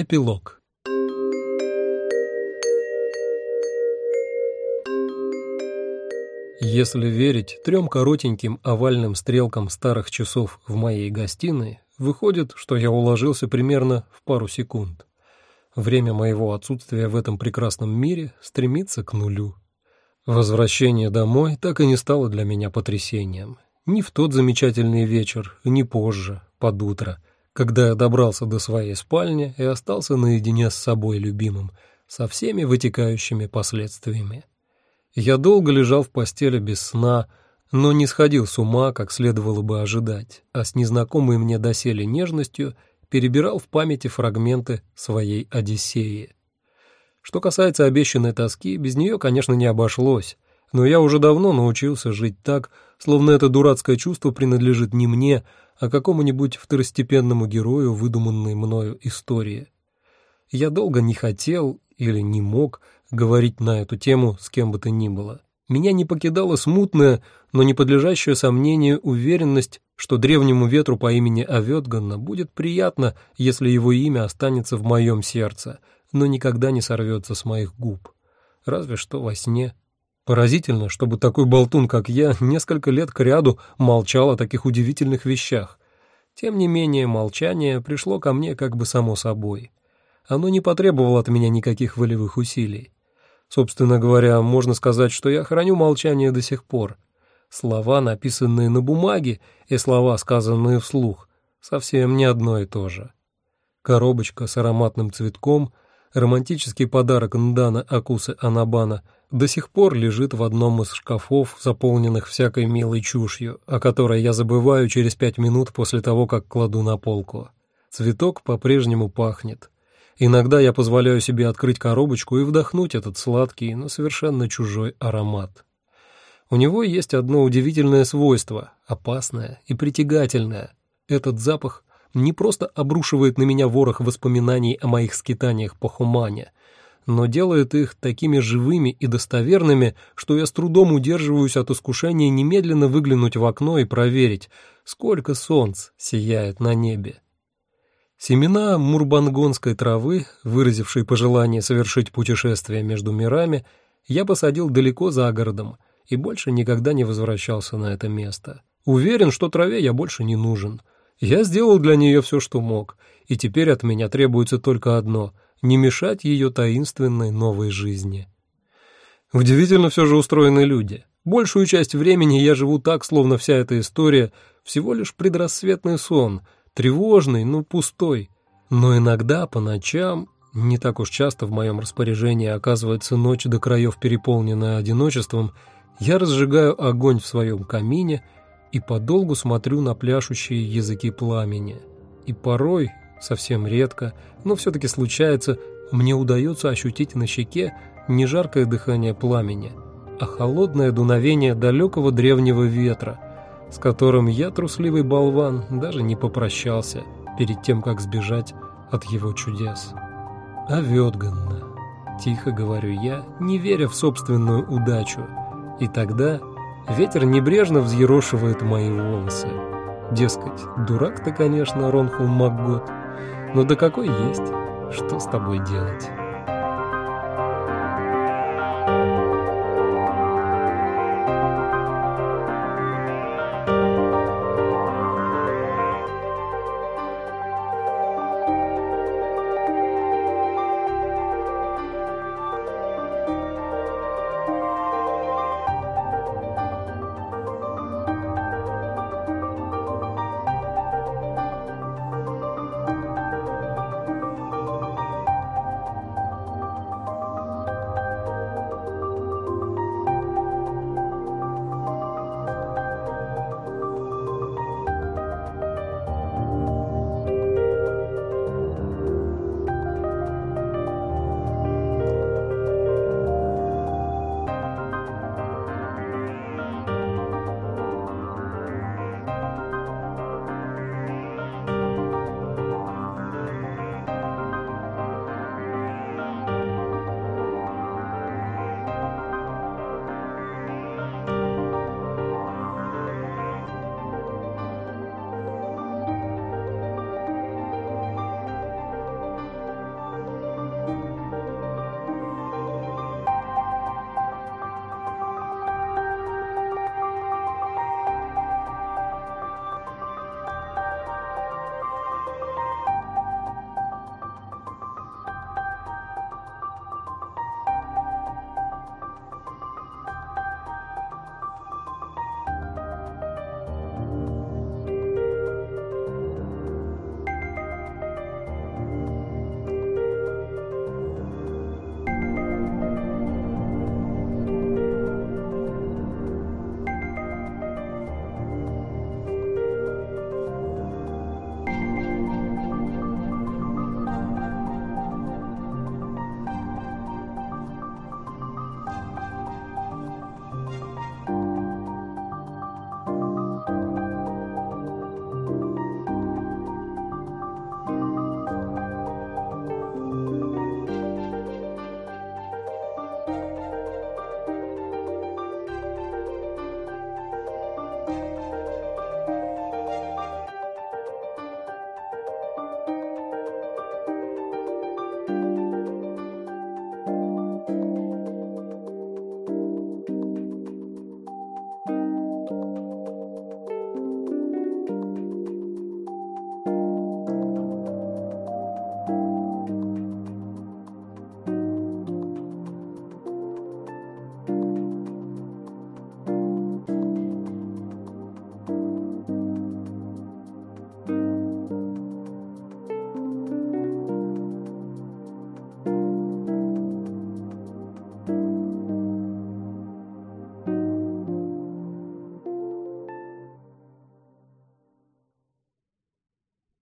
Эпилог Если верить трем коротеньким овальным стрелкам старых часов в моей гостиной, выходит, что я уложился примерно в пару секунд. Время моего отсутствия в этом прекрасном мире стремится к нулю. Возвращение домой так и не стало для меня потрясением. Ни в тот замечательный вечер, ни позже, под утро, когда я добрался до своей спальни и остался наедине с собой любимым, со всеми вытекающими последствиями. Я долго лежал в постели без сна, но не сходил с ума, как следовало бы ожидать, а с незнакомой мне доселе нежностью перебирал в памяти фрагменты своей Одиссеи. Что касается обещанной тоски, без нее, конечно, не обошлось, но я уже давно научился жить так, словно это дурацкое чувство принадлежит не мне, а какому-нибудь второстепенному герою выдуманной мною истории. Я долго не хотел или не мог говорить на эту тему с кем бы то ни было. Меня не покидала смутная, но не подлежащая сомнению уверенность, что древнему ветру по имени Авёдганна будет приятно, если его имя останется в моем сердце, но никогда не сорвется с моих губ. Разве что во сне. Поразительно, чтобы такой болтун, как я, несколько лет кряду молчал о таких удивительных вещах. Тем не менее, молчание пришло ко мне как бы само собой. Оно не потребовало от меня никаких волевых усилий. Собственно говоря, можно сказать, что я храню молчание до сих пор. Слова, написанные на бумаге, и слова, сказанные вслух, совсем не одно и то же. Коробочка с ароматным цветком, романтический подарок Ндана Акусы Анабана, до сих пор лежит в одном из шкафов, заполненных всякой милой чушью, о которой я забываю через пять минут после того, как кладу на полку. Цветок по-прежнему пахнет. Иногда я позволяю себе открыть коробочку и вдохнуть этот сладкий, но совершенно чужой аромат. У него есть одно удивительное свойство, опасное и притягательное. Этот запах не просто обрушивает на меня ворох воспоминаний о моих скитаниях по Хумане, но делает их такими живыми и достоверными, что я с трудом удерживаюсь от искушения немедленно выглянуть в окно и проверить, сколько солнц сияет на небе. Семена мурбангонской травы, выразившей пожелание совершить путешествие между мирами, я посадил далеко за городом и больше никогда не возвращался на это место. Уверен, что траве я больше не нужен. Я сделал для нее все, что мог, и теперь от меня требуется только одно — не мешать ее таинственной новой жизни. Удивительно все же устроены люди. Большую часть времени я живу так, словно вся эта история — всего лишь предрассветный сон — Тревожный, но пустой. Но иногда по ночам, не так уж часто в моем распоряжении оказывается ночь до краев переполненная одиночеством, я разжигаю огонь в своем камине и подолгу смотрю на пляшущие языки пламени. И порой, совсем редко, но все-таки случается, мне удается ощутить на щеке не жаркое дыхание пламени, а холодное дуновение далекого древнего ветра — с которым я, трусливый болван, даже не попрощался перед тем, как сбежать от его чудес. А Вётганна, тихо говорю я, не веря в собственную удачу, и тогда ветер небрежно взъерошивает мои волосы. Дескать, дурак ты, конечно, Ронхул Макгот, но да какой есть, что с тобой делать?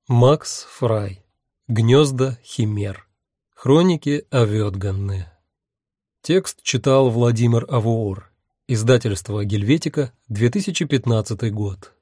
Макс Фрай. Гнезда химер. Хроники Авётганны. Текст читал Владимир Авуор. Издательство «Гельветика», 2015 год.